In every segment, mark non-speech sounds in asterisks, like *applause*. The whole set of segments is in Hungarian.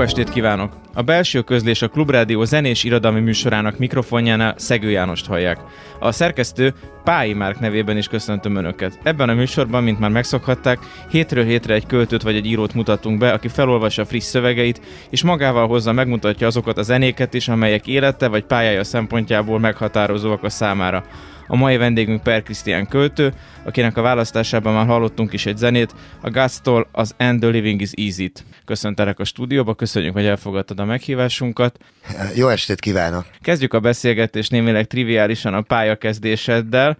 Jó estét kívánok! A belső közlés a Klubrádió zenés irodalmi műsorának mikrofonjánál Szegő Jánost hallják. A szerkesztő Pályi Márk nevében is köszöntöm Önöket. Ebben a műsorban, mint már megszokhatták, hétről hétre egy költőt vagy egy írót mutatunk be, aki felolvassa friss szövegeit, és magával hozza megmutatja azokat a zenéket is, amelyek élete vagy pályája szempontjából meghatározóak a számára. A mai vendégünk Per Krisztián költő, akinek a választásában már hallottunk is egy zenét, a Gastól az And the Living is Easy-t. Köszöntelek a stúdióba, köszönjük, hogy elfogadtad a meghívásunkat. Jó estét kívánok! Kezdjük a beszélgetést némileg triviálisan a pályakezdéseddel.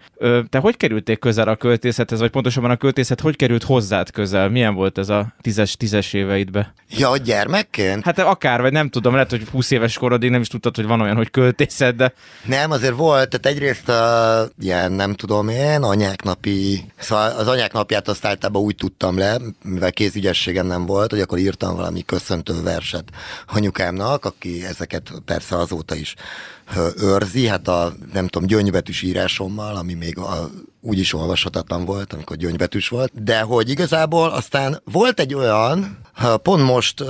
Te hogy kerültél közel a költészethez, vagy pontosabban a költészet hogy került hozzád közel? Milyen volt ez a tízes, tízes éveidbe? Ja, gyermekként? Hát akár, vagy nem tudom, lehet, hogy 20 éves korodig nem is tudtad, hogy van olyan, hogy költészet, de... Nem, azért volt, tehát egyrészt a ilyen nem tudom én, anyák napi, szóval az anyák napját azt általában úgy tudtam le, mivel kézügyességem nem volt, hogy akkor írtam valami köszöntő verset anyukámnak, aki ezeket persze azóta is őrzi, hát a nem tudom, gyöngybetűs írásommal, ami még a úgy is olvashatatlan volt, amikor gyöngybetűs volt, de hogy igazából aztán volt egy olyan, pont most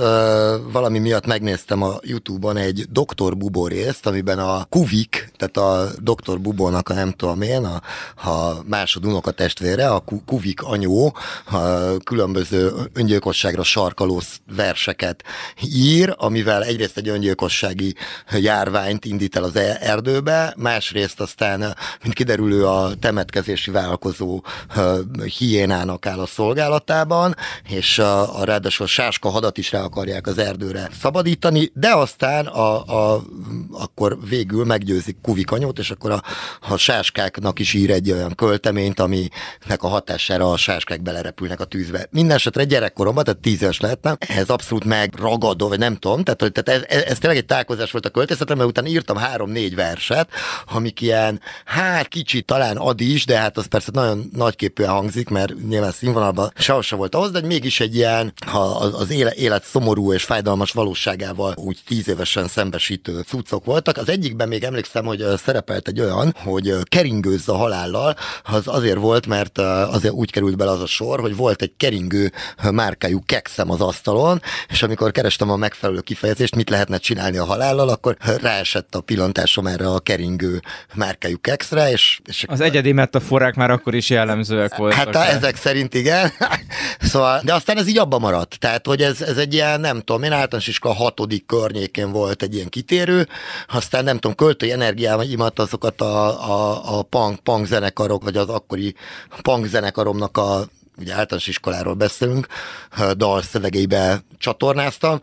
valami miatt megnéztem a Youtube-on egy Dr. Bubo részt, amiben a Kuvik, tehát a Dr. Bubónak a nem tudom én, a, a másod unoka testvére, a Kuvik anyó a különböző öngyilkosságra sarkaló verseket ír, amivel egyrészt egy öngyilkossági járványt indít el az e-, erdőbe, másrészt aztán, mint kiderülő, a temetkezési vállalkozó hiénának áll a szolgálatában, és a, a ráadásul sáska hadat is rá akarják az erdőre szabadítani, de aztán a, a, akkor végül meggyőzik Kuvikanyót, és akkor a, a sáskáknak is ír egy olyan költeményt, aminek a hatására a sáskák belerepülnek a tűzbe. Mindenesetre gyerekkoromban, tehát tíz éves lehettem, ehhez abszolút megragadó, vagy nem tudom, tehát, tehát ez, ez, ez tényleg egy találkozás volt a költészetem, mert utána írtam három-négy verset, amik ilyen, hát kicsit talán ad is, de hát az persze nagyon nagyképűen hangzik, mert nyilván színvonalban sehol se volt ahhoz, de mégis egy ilyen, ha az élet, élet szomorú és fájdalmas valóságával úgy tíz évesen szembesítő cuccok voltak. Az egyikben még emlékszem, hogy szerepelt egy olyan, hogy keringőzz a halállal, az azért volt, mert azért úgy került bele az a sor, hogy volt egy keringő márkájú kekszem az asztalon, és amikor kerestem a megfelelő kifejezést, mit lehetne csinálni a halállal, akkor ráesett a pillantásom erre a keringő márkájú kekszre, és, és az egyedi metaforák már akkor is jellemzőek voltak. Hát ezek szerint igen. *laughs* szóval, de aztán ez így abba maradt. Tehát, hogy ez, ez egy ilyen, nem tudom, én általános iskola hatodik környékén volt egy ilyen kitérő, aztán nem tudom, költői energiáimat azokat a, a, a punk, punk zenekarok, vagy az akkori punk zenekaromnak a ugye általános iskoláról beszélünk, dal szövegeibe csatornáztam.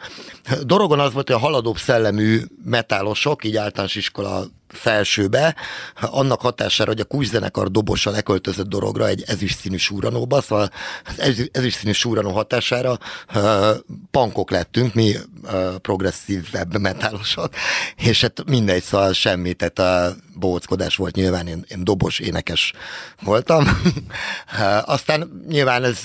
Dorogon az volt, hogy a haladóbb szellemű metálosok, így általános iskola felsőbe, annak hatására, hogy a kúszenekar dobosa leköltözött dorogra egy ezüst színű súranóba, szóval az ezüst színű súranó hatására uh, pankok lettünk, mi uh, progresszív web metálosok, és hát mindegy, szóval semmi, tehát a bóckodás volt nyilván, én, én dobos énekes voltam. *laughs* uh, aztán nyilván ez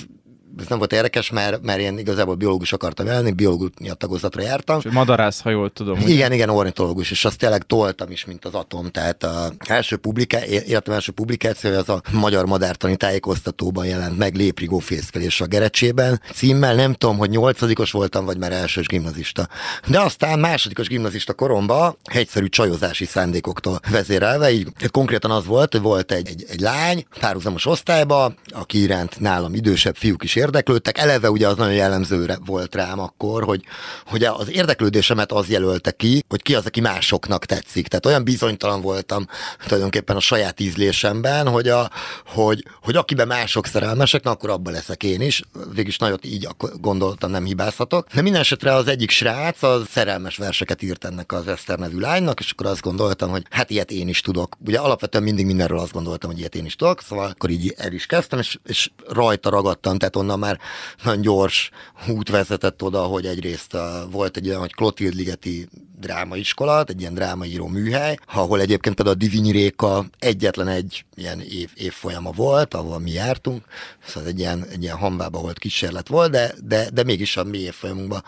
ez nem volt érdekes, mert, mert én igazából biológus akartam lenni, biológus tagozatra jártam. És madarász, ha jól tudom. Ugye? Igen, igen, ornitológus, és azt tényleg toltam is, mint az atom. Tehát a első publiká, életem első publikáció az a Magyar Madártani Tájékoztatóban jelent meg Léprigó fészkelés a Gerecsében. Címmel nem tudom, hogy nyolcadikos voltam, vagy már elsős gimnazista. De aztán másodikos gimnazista koromban egyszerű csajozási szándékoktól vezérelve, így konkrétan az volt, hogy volt egy, egy, egy lány párhuzamos osztályba, aki iránt nálam idősebb fiúk is érdeklődtek. Eleve ugye az nagyon jellemző volt rám akkor, hogy, hogy az érdeklődésemet az jelölte ki, hogy ki az, aki másoknak tetszik. Tehát olyan bizonytalan voltam tulajdonképpen a saját ízlésemben, hogy, a, hogy, hogy akiben mások szerelmesek, na akkor abban leszek én is. Végülis nagyot így gondoltam, nem hibázhatok. De minden esetre az egyik srác az szerelmes verseket írt ennek az Eszter nevű lánynak, és akkor azt gondoltam, hogy hát ilyet én is tudok. Ugye alapvetően mindig mindenről azt gondoltam, hogy ilyet én is tudok, szóval akkor így el is kezdtem, és, és rajta ragadtam, tehát onnan már nagyon gyors út vezetett oda, hogy egyrészt uh, volt egy olyan, hogy Clotilde Ligeti drámaiskola, egy ilyen drámaíró műhely, ahol egyébként például a Divinyi Réka egyetlen egy ilyen év, évfolyama volt, ahol mi jártunk, szóval egy ilyen, egy ilyen hambába volt kísérlet volt, de, de, de mégis a mi évfolyamunkban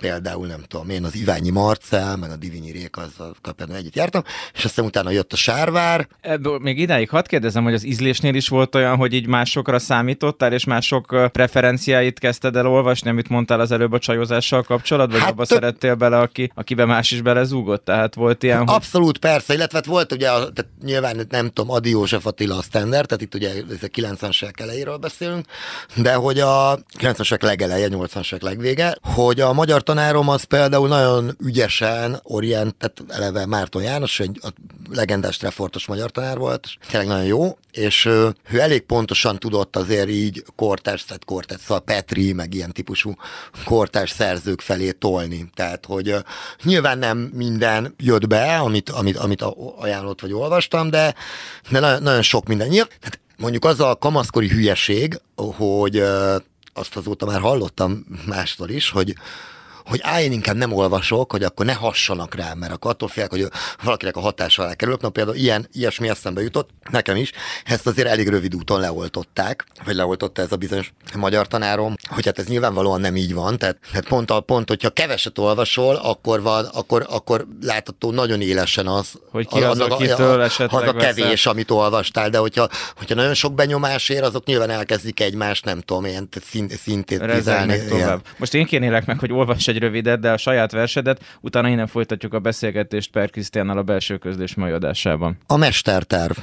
például nem tudom én, az Iványi Marcel, meg a Divinyi Rék, azzal kapcsolatban együtt jártam, és aztán utána jött a Sárvár. Ebből még idáig hadd kérdezem, hogy az ízlésnél is volt olyan, hogy így másokra számítottál, és mások preferenciáit kezdted el olvasni, amit mondtál az előbb a csajozással kapcsolatban, vagy hát abba tök... szerettél bele, aki, akiben más is belezúgott? Tehát volt ilyen, hogy... Abszolút, persze, illetve hát volt ugye, a, tehát nyilván nem tudom, Adi József Attila a standard, tehát itt ugye ez a 90-es elejéről beszélünk, de hogy a 90-es legeleje, 80-es legvége, hogy a magyar tanárom az például nagyon ügyesen orient, tehát eleve Márton János, egy a legendás Trefortos magyar tanár volt, és tényleg nagyon jó, és ő, elég pontosan tudott azért így kortárs, tehát kortárs, szóval Petri, meg ilyen típusú kortárs szerzők felé tolni. Tehát, hogy nyilván nem minden jött be, amit, amit, amit ajánlott vagy olvastam, de, de nagyon, nagyon sok minden. Nyilván, tehát mondjuk az a kamaszkori hülyeség, hogy azt azóta már hallottam mástól is, hogy hogy á, én inkább nem olvasok, hogy akkor ne hassanak rám, mert akkor attól félek, hogy valakinek a hatása alá kerülök. Na például ilyen, ilyesmi eszembe jutott, nekem is, ezt azért elég rövid úton leoltották, vagy leoltotta ez a bizonyos magyar tanárom, hogy hát ez nyilvánvalóan nem így van, tehát, tehát pont, a, pont, hogyha keveset olvasol, akkor van, akkor, akkor látható nagyon élesen az, Hogy ki az, akitől esetleg az a kevés, veszel. amit olvastál, de hogyha, hogyha nagyon sok benyomás ér, azok nyilván elkezdik egymást, nem tudom, ilyen szint, tovább. Most én kérnélek meg, hogy olvass egy rövidet, de a saját versedet, utána innen folytatjuk a beszélgetést Per Krisztiánnal a belső közlés mai adásában. A mesterterv.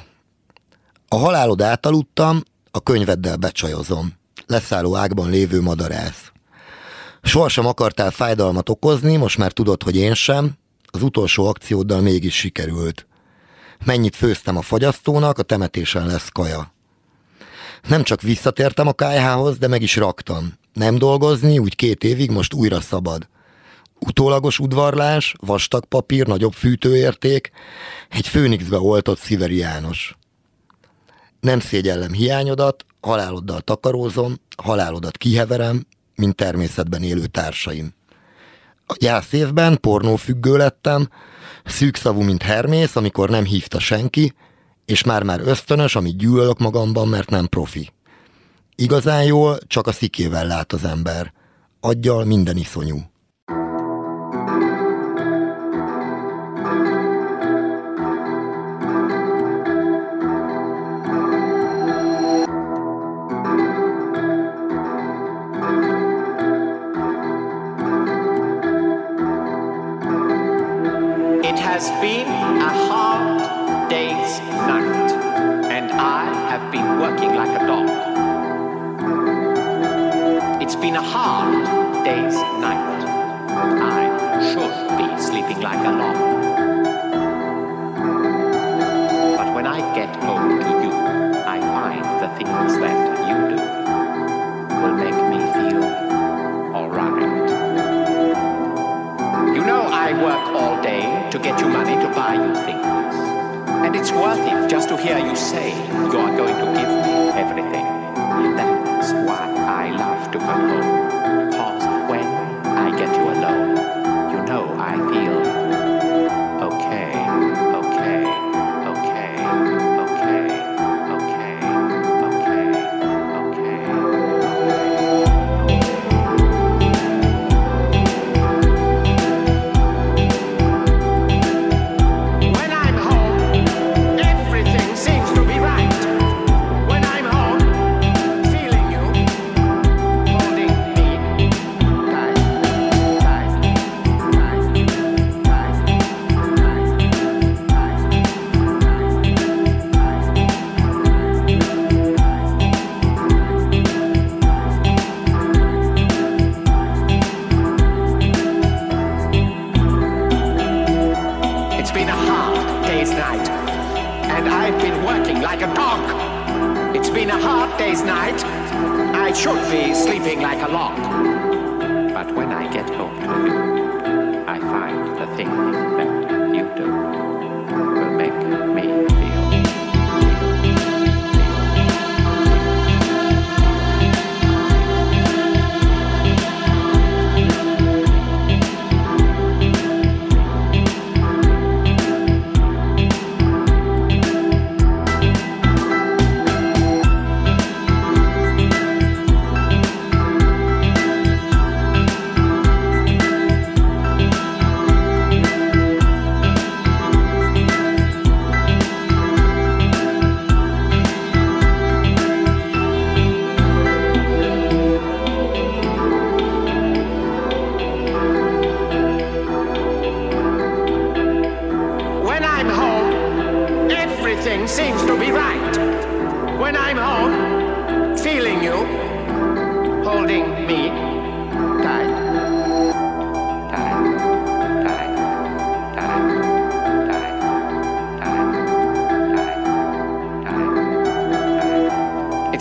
A halálod átaludtam, a könyveddel becsajozom. Leszálló ágban lévő madarász. Sohasem akartál fájdalmat okozni, most már tudod, hogy én sem. Az utolsó akcióddal mégis sikerült. Mennyit főztem a fagyasztónak, a temetésen lesz kaja. Nem csak visszatértem a KH-hoz, de meg is raktam. Nem dolgozni, úgy két évig, most újra szabad. Utólagos udvarlás, vastag papír, nagyobb fűtőérték, egy főnixbe oltott Sziveri János. Nem szégyellem hiányodat, haláloddal takarózom, halálodat kiheverem, mint természetben élő társaim. A gyász évben pornófüggő lettem, szűkszavú, mint Hermész, amikor nem hívta senki, és már-már ösztönös, amit gyűlölök magamban, mert nem profi. Igazán jól csak a szikével lát az ember. Aggyal minden iszonyú. Sleeping like a log. But when I get home to you, I find the things that you do will make me feel alright. You know I work all day to get you money to buy you things. And it's worth it just to hear you say you are going to give me everything. That's why I love to come home. Cause when I get you alone, you know I feel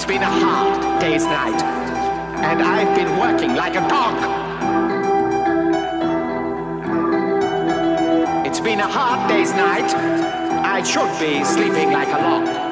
It's been a hard day's night, and I've been working like a dog. It's been a hard day's night. I should be sleeping like a log.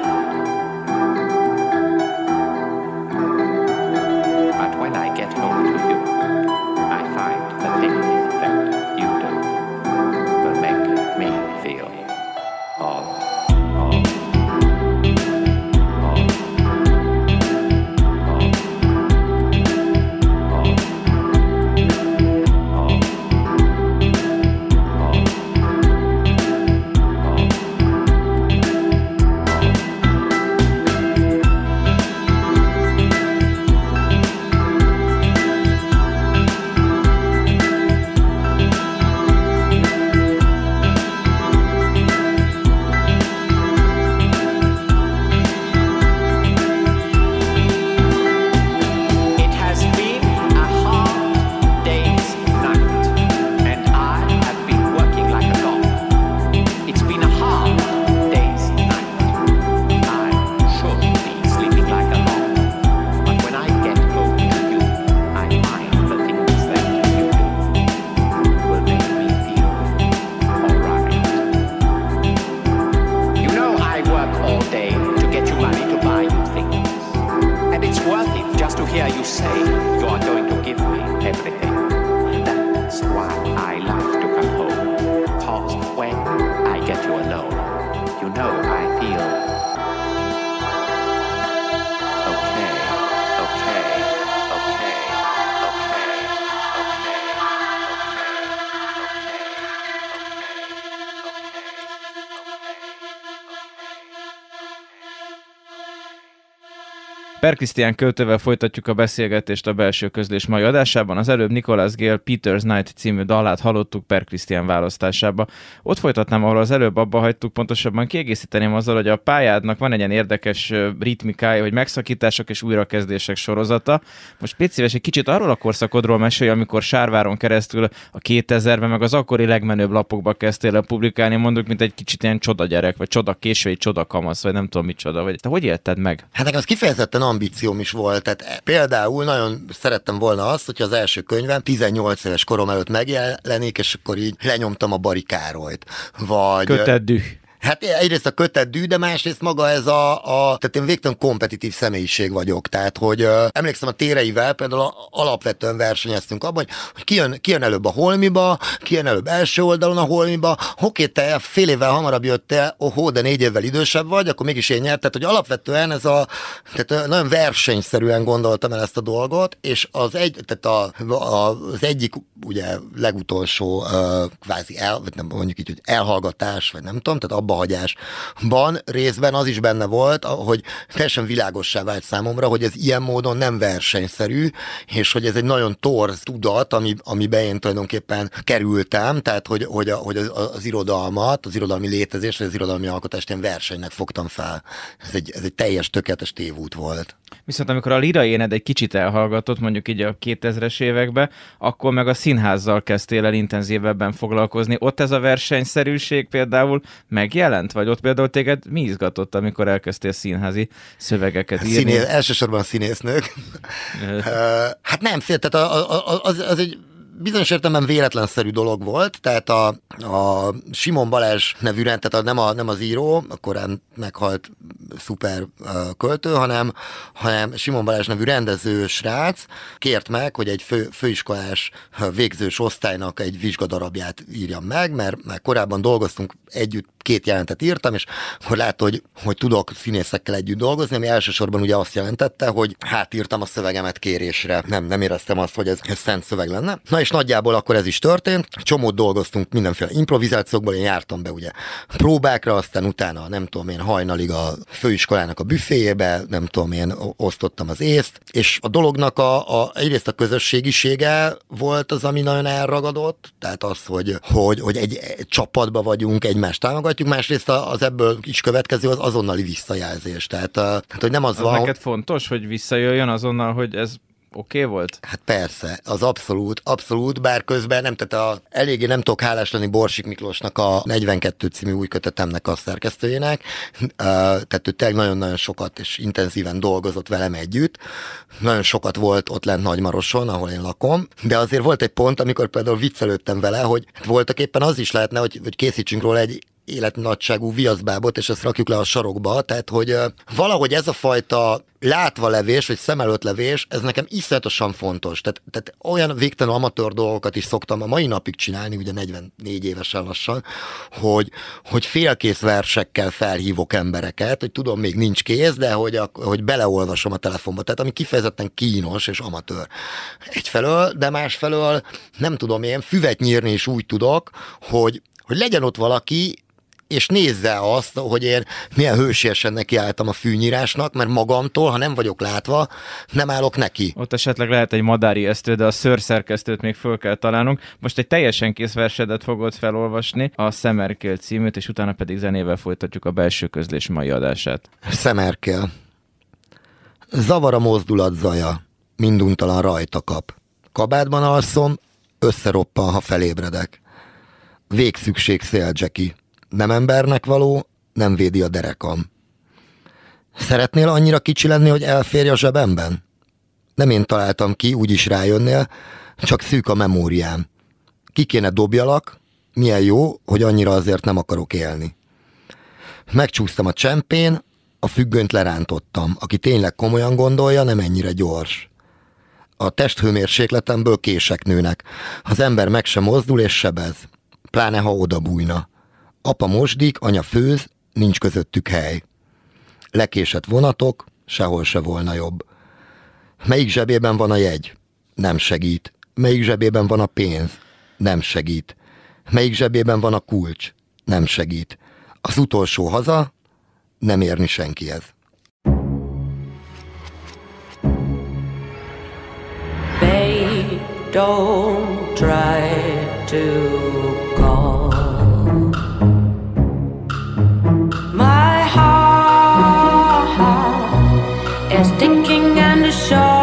That's why I love to come home. Cause when I get you alone, you know I feel Per Krisztián költővel folytatjuk a beszélgetést a belső közlés mai adásában. Az előbb Nicholas Gale Peter's Night című dalát hallottuk Per Krisztián választásába. Ott folytatnám, ahol az előbb abba hagytuk, pontosabban kiegészíteném azzal, hogy a pályádnak van egy ilyen érdekes ritmikája, hogy megszakítások és újrakezdések sorozata. Most szíves, egy kicsit arról a korszakodról mesélj, amikor Sárváron keresztül a 2000-ben, meg az akkori legmenőbb lapokba kezdtél el publikálni, mondjuk, mint egy kicsit ilyen csoda gyerek, vagy csoda késő, csoda kamasz, vagy nem tudom micsoda. Vagy te hogy élted meg? Hát nekem az kifejezetten ambícióm is volt. Tehát például nagyon szerettem volna azt, hogyha az első könyvem 18 éves korom előtt megjelenik, és akkor így lenyomtam a Barikárolyt. Vagy... Köteddű. Hát egyrészt a kötet dű, de másrészt maga ez a, a tehát én végtelen kompetitív személyiség vagyok. Tehát, hogy ö, emlékszem a téreivel például alapvetően versenyeztünk abban, hogy, hogy ki, jön, ki jön előbb a holmiba, ki jön előbb első oldalon a holmiba, oké, te fél évvel hamarabb jöttél, ohó, de négy évvel idősebb vagy, akkor mégis én nyert. Tehát, hogy alapvetően ez a, tehát nagyon versenyszerűen gondoltam el ezt a dolgot, és az, egy, tehát a, a, az egyik ugye legutolsó ö, kvázi el, vagy nem mondjuk így, hogy elhallgatás, vagy nem tudom, tehát abbahagyásban részben az is benne volt, hogy teljesen világossá vált számomra, hogy ez ilyen módon nem versenyszerű, és hogy ez egy nagyon torz tudat, ami, amiben én tulajdonképpen kerültem, tehát hogy, hogy, a, hogy az, az irodalmat, az irodalmi létezést, vagy az irodalmi alkotást én versenynek fogtam fel. Ez egy, ez egy teljes, tökéletes tévút volt. Viszont amikor a lira éned egy kicsit elhallgatott, mondjuk így a 2000-es években, akkor meg a színházzal kezdtél el intenzívebben foglalkozni. Ott ez a versenyszerűség például megjelent? Vagy ott például téged mi izgatott, amikor elkezdtél színházi szövegeket írni? Színész, elsősorban a színésznők. *laughs* Hát nem, fél, tehát a, a, a, az, az egy bizonyos értelemben véletlenszerű dolog volt, tehát a, a Simon Balázs nevű rend, tehát a, nem, a, nem az író, a korán meghalt szuper költő, hanem, hanem Simon Balázs nevű rendező srác kért meg, hogy egy fő, főiskolás végzős osztálynak egy vizsgadarabját írjam meg, mert, mert korábban dolgoztunk együtt, két jelentet írtam, és akkor látta, hogy, hogy tudok színészekkel együtt dolgozni, ami elsősorban ugye azt jelentette, hogy hát írtam a szövegemet kérésre. Nem, nem éreztem azt, hogy ez, ez szent szöveg lenne. Na és nagyjából akkor ez is történt. Csomót dolgoztunk mindenféle improvizációkból, én jártam be ugye próbákra, aztán utána nem tudom én hajnalig a főiskolának a büféjébe, nem tudom én osztottam az észt, és a dolognak a, a egyrészt a közösségisége volt az, ami nagyon elragadott, tehát az, hogy, hogy, hogy egy, egy csapatba vagyunk, egymást támogatjuk, másrészt az ebből is következő az azonnali visszajelzés. Tehát, tehát hogy nem az, az van, neked fontos, hogy visszajöjjön azonnal, hogy ez oké okay volt? Hát persze, az abszolút, abszolút, bár közben nem, tehát a, eléggé nem tudok hálás lenni Borsik Miklósnak a 42 című új kötetemnek a szerkesztőjének, uh, tehát ő tényleg nagyon-nagyon sokat és intenzíven dolgozott velem együtt, nagyon sokat volt ott lent Nagymaroson, ahol én lakom, de azért volt egy pont, amikor például viccelődtem vele, hogy voltak éppen az is lehetne, hogy, hogy készítsünk róla egy életnagyságú viaszbábot, és ezt rakjuk le a sarokba, tehát hogy valahogy ez a fajta látva levés, vagy szem előtt levés, ez nekem iszonyatosan fontos. Tehát, tehát olyan végtelen amatőr dolgokat is szoktam a mai napig csinálni, ugye 44 évesen lassan, hogy, hogy félkész versekkel felhívok embereket, hogy tudom, még nincs kész, de hogy, a, hogy beleolvasom a telefonba. Tehát ami kifejezetten kínos és amatőr. Egyfelől, de másfelől nem tudom én, füvet nyírni is úgy tudok, hogy, hogy legyen ott valaki, és nézze azt, hogy én milyen hősiesen nekiálltam a fűnyírásnak, mert magamtól, ha nem vagyok látva, nem állok neki. Ott esetleg lehet egy madári esztő, de a szőrszerkesztőt még föl kell találnunk. Most egy teljesen kész versedet fogod felolvasni, a Szemerkél címűt, és utána pedig zenével folytatjuk a belső közlés mai adását. Szemerkél. Zavar a mozdulat zaja, minduntalan rajta kap. Kabátban alszom, összeroppan, ha felébredek. Végszükség szél, Jackie nem embernek való, nem védi a derekam. Szeretnél annyira kicsi lenni, hogy elférj a zsebemben? Nem én találtam ki, úgyis rájönnél, csak szűk a memóriám. Ki kéne dobjalak, milyen jó, hogy annyira azért nem akarok élni. Megcsúsztam a csempén, a függönyt lerántottam. Aki tényleg komolyan gondolja, nem ennyire gyors. A testhőmérsékletemből kések nőnek. Az ember meg sem mozdul és sebez. Pláne, ha oda bújna. Apa mosdik, anya főz, nincs közöttük hely. Lekésett vonatok, sehol se volna jobb. Melyik zsebében van a jegy? Nem segít. Melyik zsebében van a pénz? Nem segít. Melyik zsebében van a kulcs? Nem segít. Az utolsó haza nem érni senkihez. Babe, don't try to heart is ticking and the shawl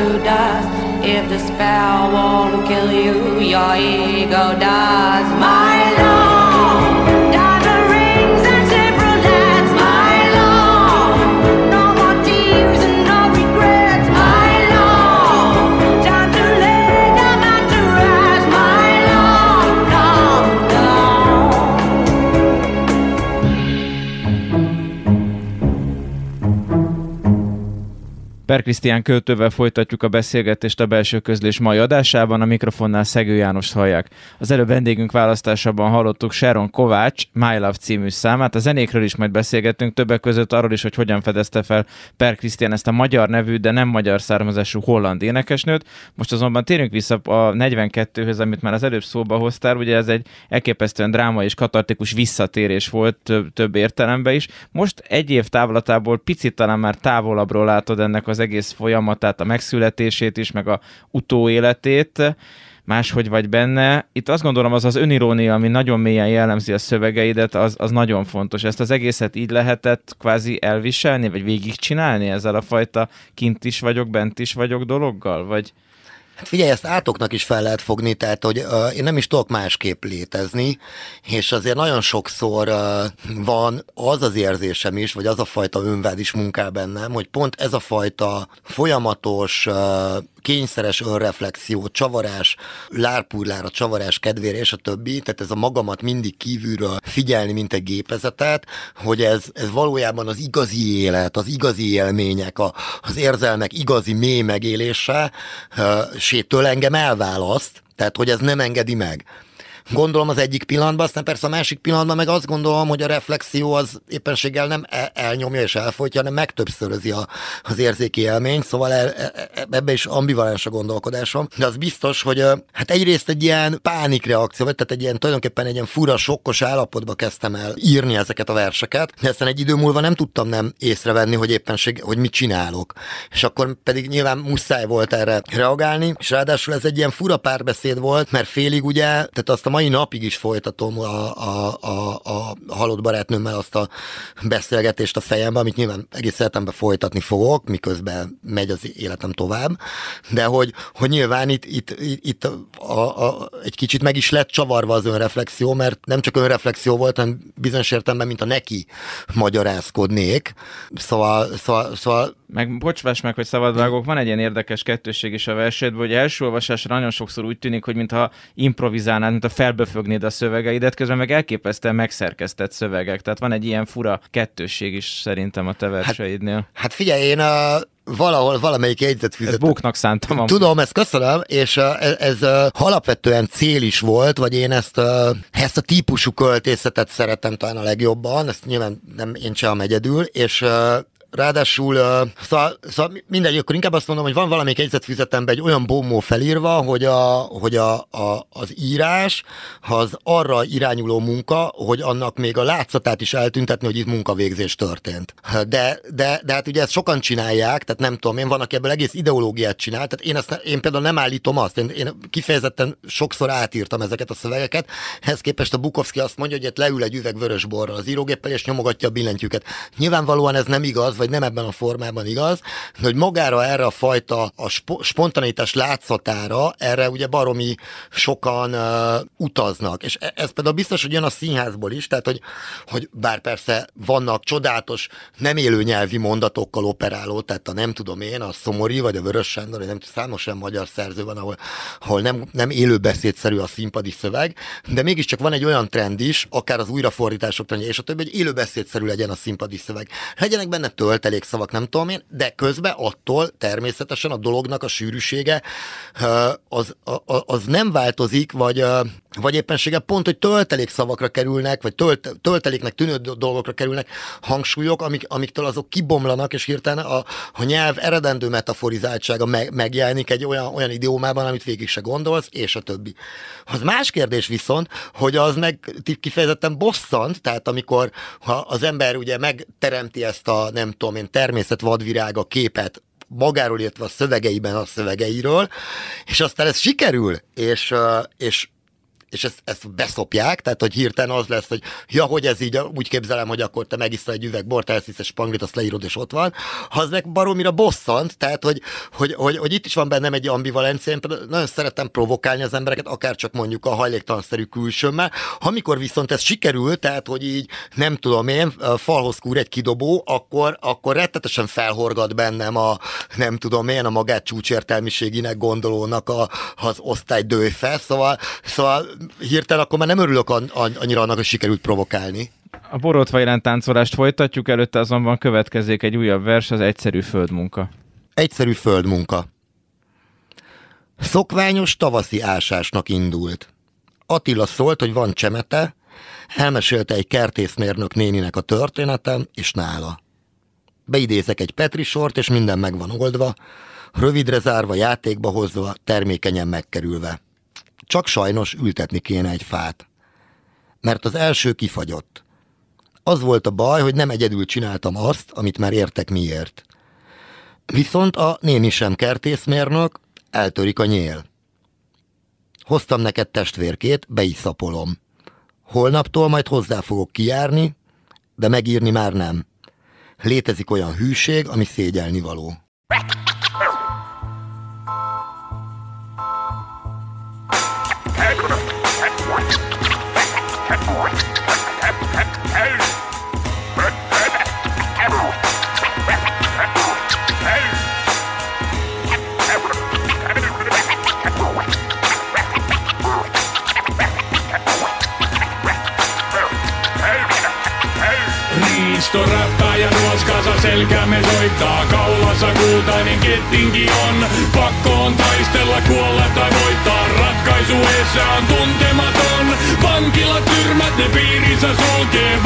to dust. If the spell won't kill you, your ego does. My Per Krisztián költővel folytatjuk a beszélgetést a belső közlés mai adásában, a mikrofonnál Szegő Jánost hallják. Az előbb vendégünk választásában hallottuk Sharon Kovács My Love című számát, a zenékről is majd beszélgettünk, többek között arról is, hogy hogyan fedezte fel Per Krisztián ezt a magyar nevű, de nem magyar származású holland énekesnőt. Most azonban térjünk vissza a 42-höz, amit már az előbb szóba hoztál, ugye ez egy elképesztően dráma és katartikus visszatérés volt több, több értelemben is. Most egy év távlatából picit talán már távolabbról látod ennek az egész folyamatát, a megszületését is, meg a utóéletét. máshogy vagy benne. Itt azt gondolom, az az önirónia, ami nagyon mélyen jellemzi a szövegeidet, az, az nagyon fontos. Ezt az egészet így lehetett kvázi elviselni, vagy végigcsinálni ezzel a fajta kint is vagyok, bent is vagyok dologgal? Vagy... Hát figyelj, ezt átoknak is fel lehet fogni, tehát hogy uh, én nem is tudok másképp létezni, és azért nagyon sokszor uh, van az az érzésem is, vagy az a fajta önvád is munkál bennem, hogy pont ez a fajta folyamatos uh, kényszeres önreflexió, csavarás, lárpúrlára, csavarás kedvére, és a többi, tehát ez a magamat mindig kívülről figyelni, mint egy gépezetet, hogy ez, ez valójában az igazi élet, az igazi élmények, a, az érzelmek igazi mély megélése, sétől engem elválaszt, tehát hogy ez nem engedi meg gondolom az egyik pillanatban, aztán persze a másik pillanatban meg azt gondolom, hogy a reflexió az éppenséggel nem e- elnyomja és elfolytja, hanem megtöbbszörözi a, az érzéki élmény, szóval e, e, e, ebbe is ambivalens a gondolkodásom, de az biztos, hogy hát egyrészt egy ilyen pánikreakció, vagy tehát egy ilyen tulajdonképpen egy ilyen fura, sokkos állapotba kezdtem el írni ezeket a verseket, de aztán egy idő múlva nem tudtam nem észrevenni, hogy éppenség, hogy mit csinálok. És akkor pedig nyilván muszáj volt erre reagálni, és ráadásul ez egy ilyen fura párbeszéd volt, mert félig ugye, tehát azt a mai napig is folytatom a, a, a, a halott barátnőmmel azt a beszélgetést a fejembe, amit nyilván egész életemben folytatni fogok, miközben megy az életem tovább, de hogy, hogy nyilván itt, itt, itt a, a, egy kicsit meg is lett csavarva az önreflexió, mert nem csak önreflexió volt, hanem bizonyos értelemben, mint a neki magyarázkodnék. Szóval, szóval, szóval meg bocsáss meg, hogy szabadvágok, van egy ilyen érdekes kettőség is a versedben, hogy első olvasásra nagyon sokszor úgy tűnik, hogy mintha improvizálnád, mint a felböfögnéd a szövegeidet, közben meg elképesztően megszerkesztett szövegek. Tehát van egy ilyen fura kettőség is szerintem a te verseidnél. Hát, hát figyelj, én a valahol valamelyik jegyzet fizetett. Bóknak szántam. Amúgy. Tudom, ezt köszönöm, és ez, ez alapvetően cél is volt, vagy én ezt, ezt a típusú költészetet szeretem talán a legjobban, ezt nyilván nem én sem egyedül, és Ráadásul, szóval, szóval mindegy, akkor inkább azt mondom, hogy van valamelyik jegyzetfüzetemben egy olyan bombó felírva, hogy, a, hogy a, a, az írás az arra irányuló munka, hogy annak még a látszatát is eltüntetni, hogy itt munkavégzés történt. De, de, de hát ugye ezt sokan csinálják, tehát nem tudom, én van, aki ebből egész ideológiát csinál, tehát én, ezt, én például nem állítom azt, én, én kifejezetten sokszor átírtam ezeket a szövegeket, ehhez képest a Bukowski azt mondja, hogy leül egy üveg vörös borral az írógéppel, és nyomogatja a billentyűket. Nyilvánvalóan ez nem igaz, vagy nem ebben a formában igaz, hogy magára erre a fajta a spo- spontanitás látszatára, erre ugye baromi sokan uh, utaznak. És e, ez például biztos, hogy jön a színházból is, tehát hogy, hogy bár persze vannak csodálatos, nem élő nyelvi mondatokkal operáló, tehát a nem tudom én, a Szomori vagy a Vörös Sándor, nem számos olyan magyar szerző van, ahol, ahol nem, nem élő beszédszerű a színpadi szöveg, de mégiscsak van egy olyan trend is, akár az újrafordítások trendje, és a többi, hogy élő beszédszerű legyen a színpadi szöveg. Legyenek benne tölt töltelékszavak, nem tudom én, de közben attól természetesen a dolognak a sűrűsége az, az nem változik, vagy, vagy éppensége pont, hogy töltelékszavakra kerülnek, vagy tölt, tölteléknek tűnő dolgokra kerülnek hangsúlyok, amik, amiktől azok kibomlanak, és hirtelen a, a nyelv eredendő metaforizáltsága meg, megjelenik egy olyan, olyan idiómában, amit végig se gondolsz, és a többi. Az más kérdés viszont, hogy az meg kifejezetten bosszant, tehát amikor ha az ember ugye megteremti ezt a nem tudom én, természet vadvirága képet magáról, illetve a szövegeiben a szövegeiről, és aztán ez sikerül, és, és és ezt, ezt beszopják, tehát hogy hirtelen az lesz, hogy ja, hogy ez így, úgy képzelem, hogy akkor te megiszol egy üveg bort, elszísz spanglit, azt leírod, és ott van. Ha az meg baromira bosszant, tehát hogy, hogy, hogy, hogy itt is van bennem egy ambivalencia, én nagyon szeretem provokálni az embereket, akár csak mondjuk a hajléktalanszerű külsőmmel. Amikor viszont ez sikerül, tehát hogy így nem tudom én, falhoz kúr egy kidobó, akkor, akkor rettetesen felhorgat bennem a nem tudom én, a magát csúcsértelmiségének gondolónak a, az osztály dőfe, szóval, szóval hirtelen akkor már nem örülök annyira annak, hogy sikerült provokálni. A borotva iránt táncolást folytatjuk, előtte azonban következik egy újabb vers, az egyszerű földmunka. Egyszerű földmunka. Szokványos tavaszi ásásnak indult. Attila szólt, hogy van csemete, elmesélte egy kertészmérnök néninek a történetem, és nála. Beidézek egy Petri sort, és minden meg van oldva, rövidre zárva, játékba hozva, termékenyen megkerülve. Csak sajnos ültetni kéne egy fát. Mert az első kifagyott. Az volt a baj, hogy nem egyedül csináltam azt, amit már értek miért. Viszont a néni sem kertészmérnök, eltörik a nyél. Hoztam neked testvérkét, be is szapolom. Holnaptól majd hozzá fogok kijárni, de megírni már nem. Létezik olyan hűség, ami szégyelni való. Ja nuoskassa selkämme soittaa. Kaulassa kultainen kettinki on. Pakko on taistella, kuolla tai voittaa. Ratkaisu eessä on tuntematon. Vankila tyrmät ne piirissä sulkee.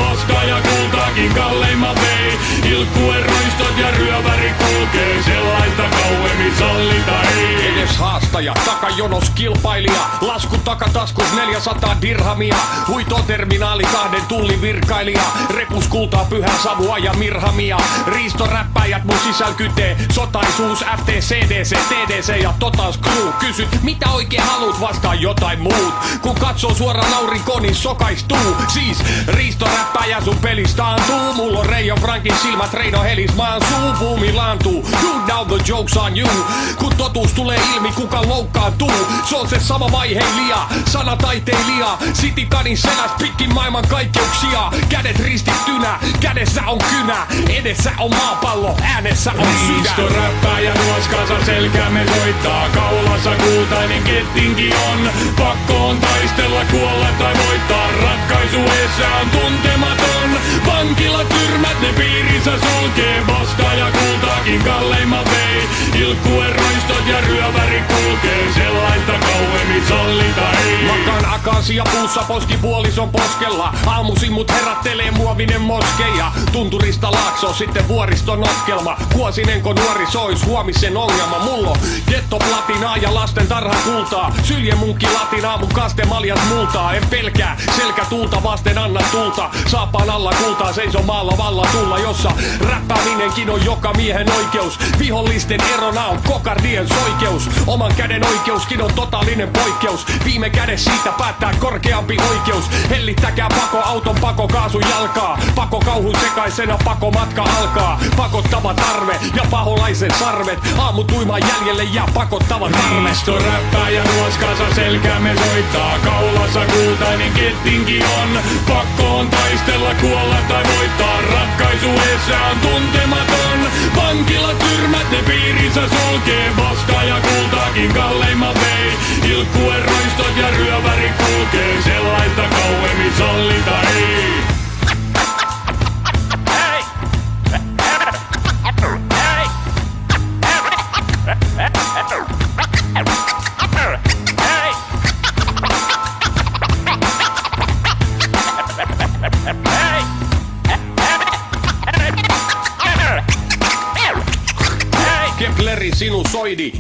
ja kultaakin kalleimman vei. Ilkkuen roistot ja ryöväri kulkee. Sellaista kauemmin sallita ei. Edes haastaja, takajonos kilpailija. Lasku takataskus 400 dirhamia. Huitoterminaali kahden tullin virkailija. Repus kultaa pyhää savua ja mirhamia. Riistoräppäjät mun sisällä kytee. Sotaisuus, FTCDC, TDC ja Totas Crew. Kysyt, mitä oikein haluat vastaa jotain muut. Kun katsoo suoraan aurinkoon, niin sokaistuu. Siis riistoräppäjä sun pelistä antuu. Mulla on Reijo Frankin silmät, Reino Helis, maan suu, buumi laantuu. You now the jokes on you. Kun totuus tulee ilmi, kuka loukkaantuu. Se on se sama vaiheilija, sana taiteilija. Sitikanin seläs pitkin maailman kaikkeuksia. Kädet ristittynä, kädessä on kynä. Edessä on maapallo, äänessä on sydän. Risto räppää ja nuoskansa selkämme soittaa. Kaulassa kultainen kettinki on. Pakko on taistella, kuolla tai voittaa. Ratkaisu eessä on tuntematon. Vankila tyrmät ne piirissä sulkee. Bosta ja kultaakin kalleimman vei. Ilkkuen roistot ja ryöväri kulkee. Sellaista kauemmin sallita ei. Makan akasia puussa poski puolison poskella. Aamusi mut herättelee muovinen moskeja. Tunturista laakso, sitten vuoriston notkelma. Kuosinenko nuori sois huomisen ongelma. Mullo getto platinaa ja lasten tarha kultaa. Sylje munkki latinaa, mun kaste maljas multaa. En pelkää, selkä tuulta vasten anna tulta. Saapaan alla kultaa, seiso maalla valla tulla, jossa räppääminenkin on joka miehen oikeus. Vihollisten erona on kokardien soikeus. Oman käden oikeuskin on totaalinen poikkeus. Viime kädessä siitä päättää korkeampi oikeus. Hellittäkää pako auton pako kaasu jalkaa. Pako kauhun sekaisena pako matka alkaa. Pakottava tarve ja paholaisen sarvet. Aamu tuimaan jäljelle ja pakottava tarve. Risto räppää ja nuoskansa selkämme soittaa. Kaulassa kultainen kettinki on. Pakko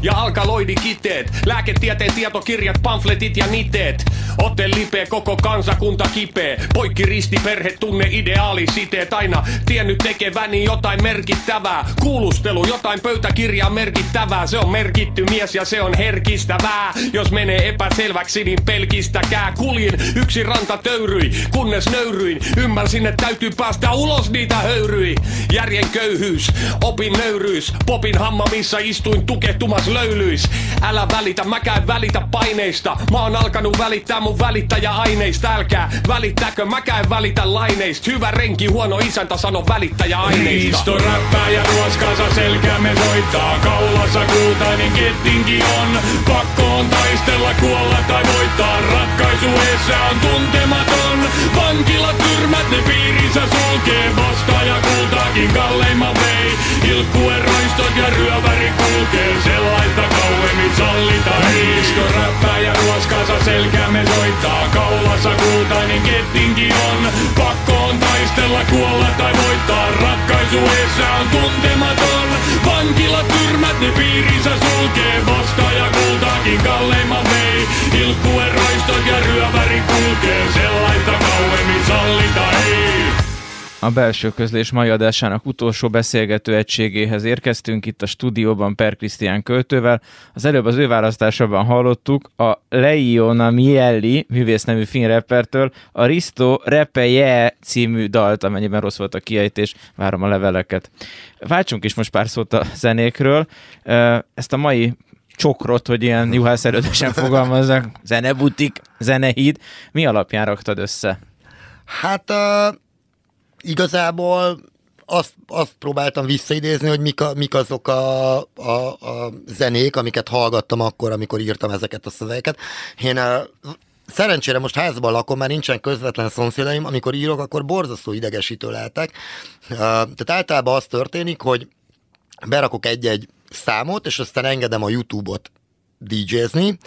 ja alkaloidi kiteet. Lääketieteen tietokirjat, pamfletit ja niteet. Otte lipeä, koko kansakunta kipeä. Poikki risti, perhe, tunne, ideaali, siteet. Aina tiennyt tekeväni jotain merkittävää. Kuulustelu, jotain pöytäkirjaa merkittävää. Se on merkitty mies ja se on herkistävää. Jos menee epäselväksi, niin pelkistäkää. Kuljin yksi ranta töyryi, kunnes nöyryin. Ymmärsin, että täytyy päästä ulos niitä höyryi. Järjen köyhyys, opin nöyryys. Popin hamma, missä istuin tukehtumas löylyis. Älä välitä, mäkään välitä paineista. Mä oon alkanut välittää mun välittäjäaineista. Älkää välittääkö, mäkään välitä laineista. Hyvä renki, huono isäntä, sano välittäjäaineista. Risto räppää ja nuoskansa selkämme soittaa. Kaulassa kultainen kettinki on. Pakko on taistella, kuolla tai voittaa. Ratkaisu eessä on tuntematon. Vankila tyrmät ne piirissä sulkee. Bosta ja kultaakin kalleimman vei. Ilkkuen roistot ja ryöväri kulkee. Sellaista kauemmin sallita ei. Risto räppää ja nuoskansa selkämme soittaa. Kaulassa kultainen kettinki on. Pakko on taistella, kuolla tai voittaa. Ratkaisu eessä on tuntematon. Vankila tyrmät ne piirissä sulkee. Bosta ja kultaakin kalleimman vei. Ilkkuen roistot ja ryöväri kulkee. Sellaista kauemmin sallita ei. A belső közlés mai adásának utolsó beszélgető egységéhez érkeztünk itt a stúdióban Per Krisztián költővel. Az előbb az ő választásában hallottuk a Leiona Mieli művésznemű finn rappertől a Risto Repeje című dalt, amennyiben rossz volt a kiejtés, várom a leveleket. Váltsunk is most pár szót a zenékről. Ezt a mai csokrot, hogy ilyen juhászerődösen fogalmazzak, zenebutik, zenehíd, mi alapján raktad össze? Hát uh, igazából azt, azt próbáltam visszaidézni, hogy mik, a, mik azok a, a, a zenék, amiket hallgattam akkor, amikor írtam ezeket a szövegeket. Én uh, Szerencsére most házban lakom, már nincsen közvetlen szomszédaim, amikor írok, akkor borzasztó idegesítő lehetek. Tehát általában az történik, hogy berakok egy-egy számot, és aztán engedem a YouTube-ot DJ-zni,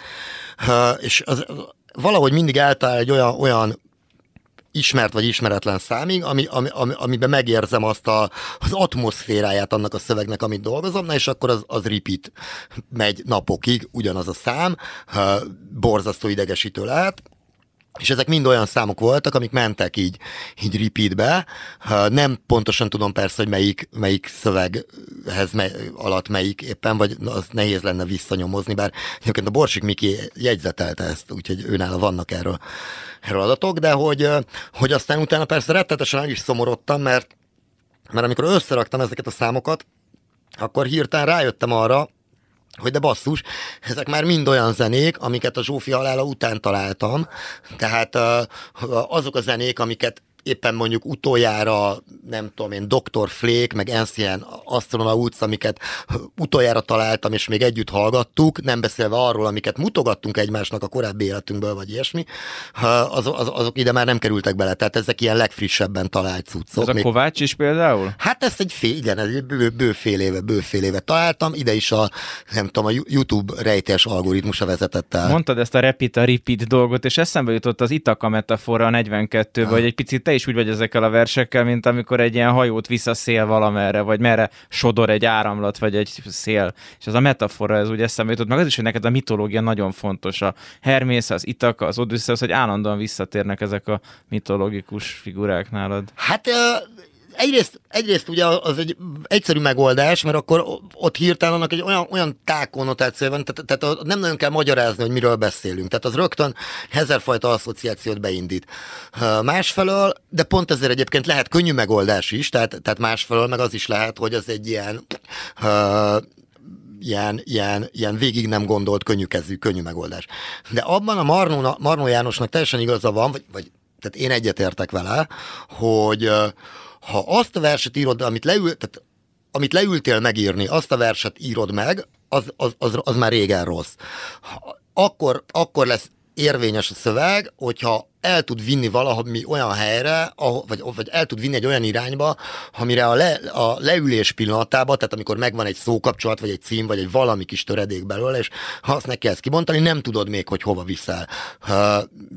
és az, valahogy mindig eltalál egy olyan, olyan ismert vagy ismeretlen számig, ami, ami, ami, amiben megérzem azt a, az atmoszféráját annak a szövegnek, amit dolgozom, na és akkor az, az repeat megy napokig, ugyanaz a szám, borzasztó idegesítő lehet, és ezek mind olyan számok voltak, amik mentek így, így repeatbe. Nem pontosan tudom persze, hogy melyik, melyik szöveghez me, alatt melyik éppen, vagy az nehéz lenne visszanyomozni, bár egyébként a Borsik Miki jegyzetelte ezt, úgyhogy őnála vannak erről, erről adatok, de hogy, hogy aztán utána persze rettetesen el is szomorodtam, mert, mert amikor összeraktam ezeket a számokat, akkor hirtelen rájöttem arra, hogy de basszus, ezek már mind olyan zenék, amiket a Zsófi halála után találtam, tehát azok a zenék, amiket éppen mondjuk utoljára, nem tudom én, Dr. Flake, meg Ancient Astronauts, amiket utoljára találtam, és még együtt hallgattuk, nem beszélve arról, amiket mutogattunk egymásnak a korábbi életünkből, vagy ilyesmi, az, az, azok ide már nem kerültek bele, tehát ezek ilyen legfrissebben talált cuccok. Ez a még... Kovács is például? Hát ezt egy fél, igen, ez egy bő, bőfél éve, bőfél éve találtam, ide is a, nem tudom, a YouTube rejtés algoritmusa vezetett el. Mondtad ezt a repeat, a repeat dolgot, és eszembe jutott az Itaka metafora a 42 vagy egy picit te is úgy vagy ezekkel a versekkel, mint amikor egy ilyen hajót visszaszél valamerre, vagy merre sodor egy áramlat, vagy egy szél. És ez a metafora, ez úgy eszembe jutott, meg az is, hogy neked a mitológia nagyon fontos. A Hermész, az Itaka, az Odysseus, hogy állandóan visszatérnek ezek a mitológikus figurák nálad. Hát egyrészt, egyrészt ugye az egy egyszerű megoldás, mert akkor ott hirtelen annak egy olyan, olyan tágkonnotáció van, tehát, tehát nem nagyon kell magyarázni, hogy miről beszélünk. Tehát az rögtön ezerfajta asszociációt beindít. Másfelől, de pont ezért egyébként lehet könnyű megoldás is, tehát, tehát másfelől meg az is lehet, hogy az egy ilyen ilyen, ilyen, ilyen végig nem gondolt, könnyű kezű, könnyű megoldás. De abban a Marnó, Marnó Jánosnak teljesen igaza van, vagy, vagy tehát én egyetértek vele, hogy, ha azt a verset írod, amit, leül, tehát, amit leültél megírni, azt a verset írod meg, az, az, az, az már régen rossz. Akkor, akkor lesz érvényes a szöveg, hogyha el tud vinni valami olyan helyre, ahol, vagy, vagy el tud vinni egy olyan irányba, amire a, le, a leülés pillanatában, tehát amikor megvan egy szókapcsolat, vagy egy cím, vagy egy valami kis töredék belőle, és ha azt neki ezt kibontani, nem tudod még, hogy hova viszel.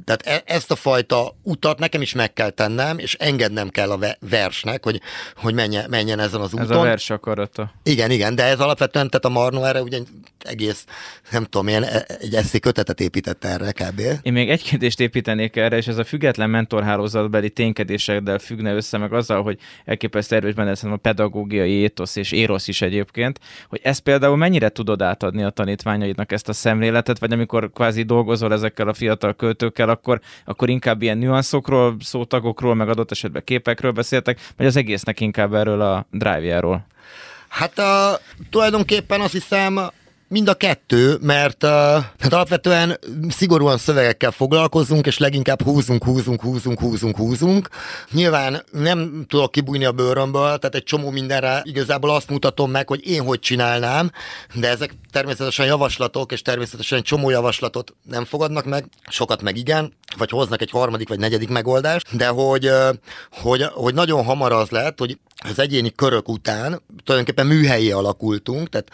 Tehát e, ezt a fajta utat nekem is meg kell tennem, és engednem kell a versnek, hogy, hogy menjen, menjen ezen az úton. Ez a vers akarata. Igen, igen, de ez alapvetően, tehát a Marno erre ugye egész, nem tudom, ilyen e, egy eszé kötetet épített erre kb. Én még egy kérdést építenék erre, és ez a független mentorhálózatbeli ténykedésekkel függne össze, meg azzal, hogy elképesztő erős benne a pedagógiai étosz és érosz is egyébként, hogy ezt például mennyire tudod átadni a tanítványaidnak ezt a szemléletet, vagy amikor kvázi dolgozol ezekkel a fiatal költőkkel, akkor, akkor inkább ilyen nüanszokról, szótagokról, meg adott esetben képekről beszéltek, vagy az egésznek inkább erről a drive-járól? Hát a, tulajdonképpen azt hiszem, Mind a kettő, mert hát alapvetően szigorúan szövegekkel foglalkozunk, és leginkább húzunk, húzunk, húzunk, húzunk, húzunk. Nyilván nem tudok kibújni a bőrömből, tehát egy csomó mindenre igazából azt mutatom meg, hogy én hogy csinálnám, de ezek természetesen javaslatok, és természetesen egy csomó javaslatot nem fogadnak meg, sokat meg igen, vagy hoznak egy harmadik vagy negyedik megoldást, de hogy, hogy, hogy nagyon hamar az lett, hogy az egyéni körök után tulajdonképpen műhelyi alakultunk, tehát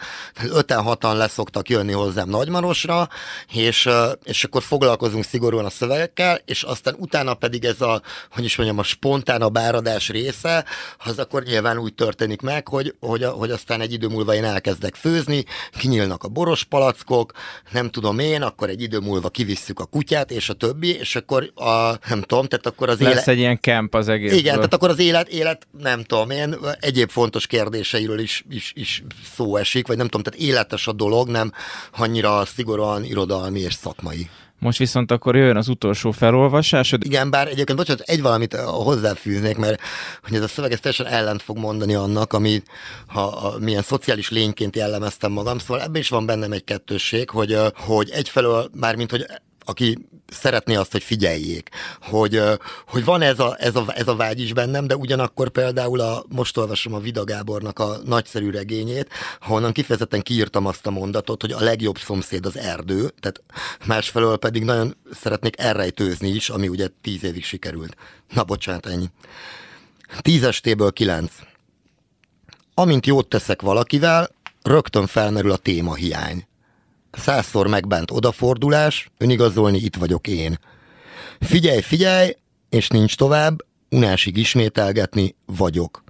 öten hatan leszoktak jönni hozzám Nagymarosra, és, és akkor foglalkozunk szigorúan a szövegekkel, és aztán utána pedig ez a, hogy is mondjam, a spontán a báradás része, az akkor nyilván úgy történik meg, hogy, hogy, hogy aztán egy idő múlva én elkezdek főzni, kinyílnak a boros palackok, nem tudom én, akkor egy idő múlva kivisszük a kutyát, és a többi, és akkor a, nem tudom, tehát akkor az Lesz élet... egy ilyen kemp az egész. Igen, tehát akkor az élet, élet nem tudom én, egyéb fontos kérdéseiről is, is, is szó esik, vagy nem tudom, tehát életes a dolog, nem annyira szigorúan irodalmi és szakmai. Most viszont akkor jöjjön az utolsó felolvasásod. Igen, bár egyébként, bocsánat, egy valamit hozzáfűznék, mert hogy ez a szöveg ez teljesen ellent fog mondani annak, ami ha, a, milyen szociális lényként jellemeztem magam, szóval ebben is van bennem egy kettősség, hogy, hogy egyfelől, mármint, hogy aki szeretné azt, hogy figyeljék, hogy, hogy van ez a, ez, a, ez a vágy is bennem, de ugyanakkor például a, most olvasom a Vida Gábornak a nagyszerű regényét, honnan kifejezetten kiírtam azt a mondatot, hogy a legjobb szomszéd az erdő, tehát másfelől pedig nagyon szeretnék elrejtőzni is, ami ugye tíz évig sikerült. Na bocsánat, ennyi. Tízestéből kilenc. Amint jót teszek valakivel, rögtön felmerül a téma hiány százszor megbánt odafordulás, önigazolni itt vagyok én. Figyelj, figyelj, és nincs tovább, unásig ismételgetni vagyok.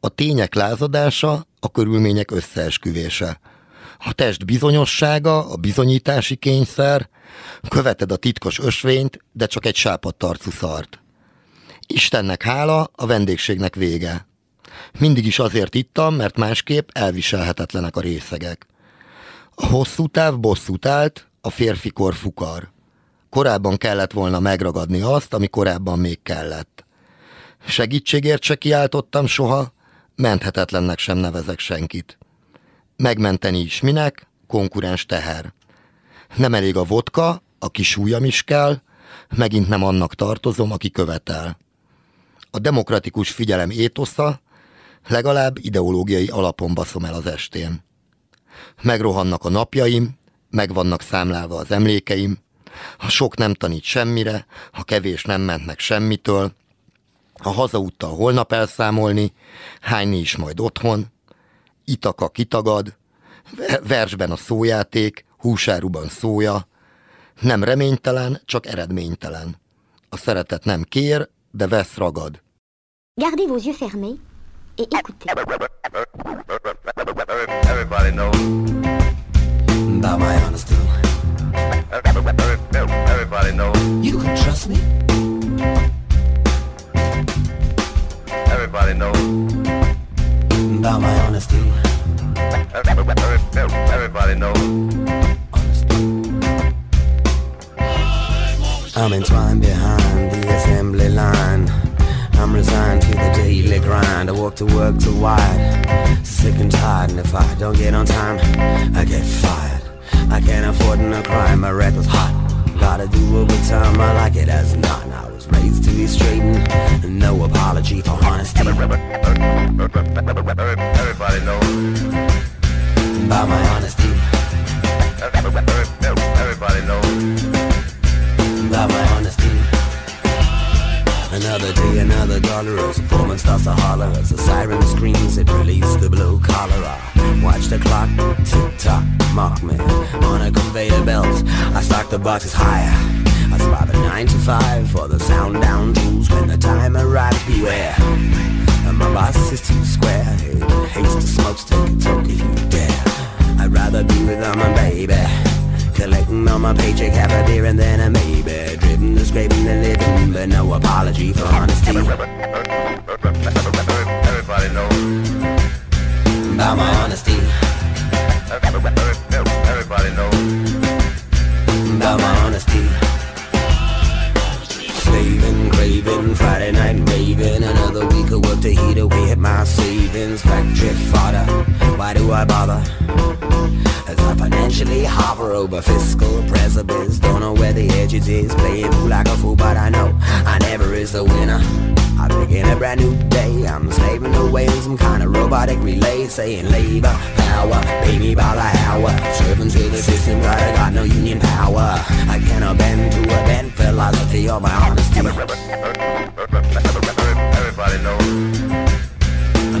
A tények lázadása, a körülmények összeesküvése. A test bizonyossága, a bizonyítási kényszer, követed a titkos ösvényt, de csak egy sápadtarcú szart. Istennek hála, a vendégségnek vége. Mindig is azért ittam, mert másképp elviselhetetlenek a részegek. A hosszú táv bosszút állt, a férfi kor fukar. Korábban kellett volna megragadni azt, ami korábban még kellett. Segítségért se kiáltottam soha, menthetetlennek sem nevezek senkit. Megmenteni is minek, konkurens teher. Nem elég a vodka, aki súlyam is kell, megint nem annak tartozom, aki követel. A demokratikus figyelem étosza, legalább ideológiai alapon baszom el az estén megrohannak a napjaim, meg vannak számlálva az emlékeim, ha sok nem tanít semmire, ha kevés nem ment meg semmitől, ha hazaúttal holnap elszámolni, hányni is majd otthon, itaka kitagad, versben a szójáték, húsáruban szója, nem reménytelen, csak eredménytelen. A szeretet nem kér, de vesz ragad. Gardez vos yeux fermés et écoutez. Everybody knows about my honesty. Everybody knows you can trust me. Everybody knows about my honesty. Everybody knows. I'm entwined behind the assembly line. I'm resigned to the daily grind. I walk to work too wide, sick and tired. And if I don't get on time, I get fired. I can't afford no crime. My record's hot. Gotta do overtime. I like it as not. I was raised to be straightened. And no apology for honesty. Everybody knows about my honesty. Everybody knows about my honesty. Another day, another dollar as a foreman starts to holler. As the siren screams, it release the blue collar. Watch the clock, tick-tock, mock me On a conveyor belt, I stock the boxes higher. I spot a 9 to 5 for the sound down tools. When the time arrives, beware. And my boss is too square. He hates to smoke, stick toke if you dare. I'd rather be with my baby Collecting on my paycheck, have a beer and then a maybe Driven to scraping the living, but no apology for honesty. Everybody knows About my honesty. Everybody knows About my honesty. Slaving, craving, Friday night raving Of work to heat away at my savings. Factory fodder, why do I bother? As I financially hover over fiscal precipice Don't know where the edges is. Playing fool like a fool but I know I never is the winner. I begin a brand new day I'm slaving away in some kind of robotic relay Saying labor, power, pay me by the hour. Serving to the system but I got no union power. I cannot bend to a bent philosophy or my honesty Everybody knows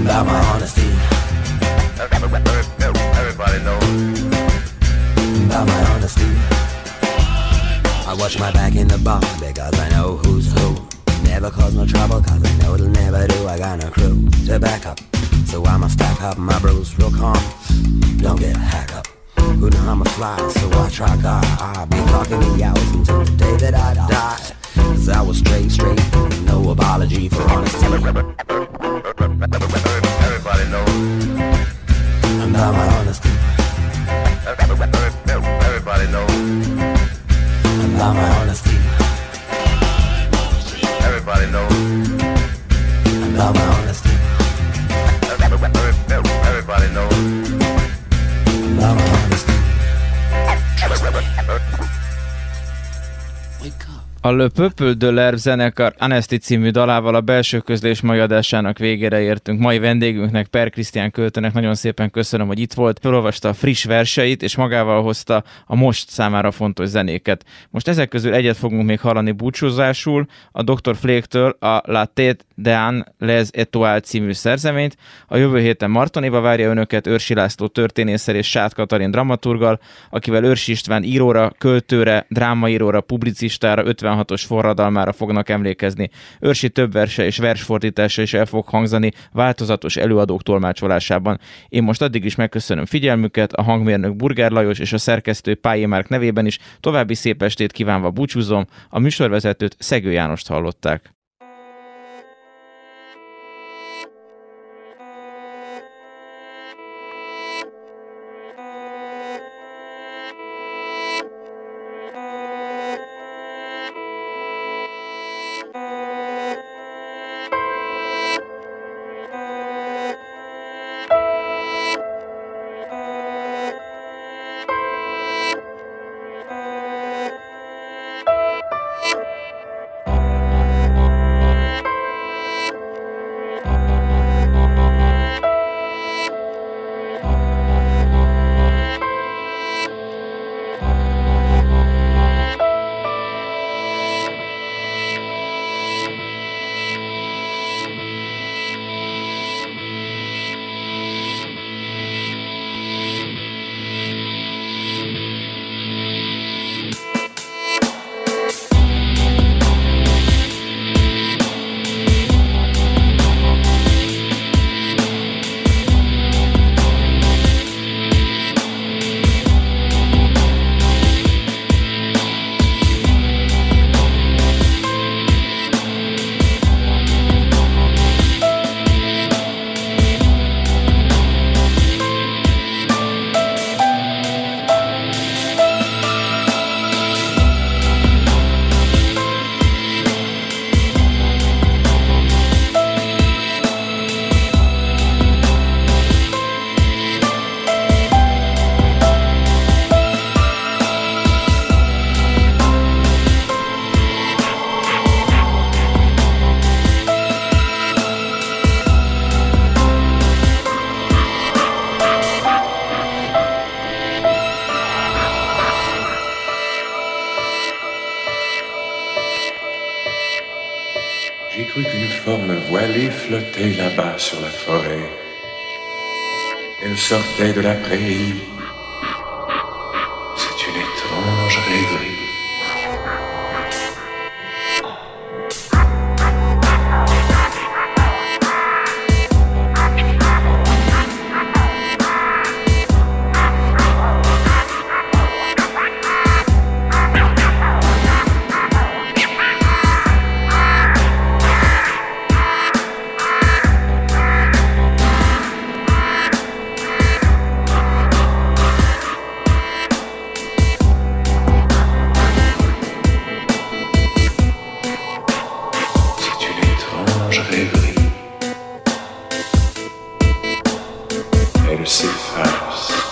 about my honesty. Everybody knows. About my honesty. I watch my back in the bar because I know who's who. Never cause no trouble cause I know it'll never do. I got no crew to back up. So I'ma stack up my bros real calm. Don't get hack up. Who know I'm a fly, so I try God. I'll be talking to y'all until the day that I die. Cause I was straight, straight. No apology for honesty. Everybody knows. About my honesty. Everybody knows. About my honesty. Everybody knows. About my honesty. Everybody knows. About my Ha ha ha ha ha! A Le Peuple de l'Herbe zenekar Anesti című dalával a belső közlés mai adásának végére értünk. Mai vendégünknek, Per Krisztián Költőnek nagyon szépen köszönöm, hogy itt volt, felolvasta a friss verseit, és magával hozta a most számára fontos zenéket. Most ezek közül egyet fogunk még hallani búcsúzásul, a Dr. Flake-től a La Tête d'Anne Les Etoiles című szerzeményt. A jövő héten Martonéba várja önöket Őrsi László történésszel és Sát Katalin dramaturgal, akivel Őrsi István íróra, költőre, drámaíróra, publicistára, 56-os forradalmára fognak emlékezni. Őrsi több verse és versfordítása is el fog hangzani változatos előadók tolmácsolásában. Én most addig is megköszönöm figyelmüket, a hangmérnök Burgár Lajos és a szerkesztő Pályé Márk nevében is további szép estét kívánva búcsúzom, a műsorvezetőt Szegő Jánost hallották. De la prairie. how to.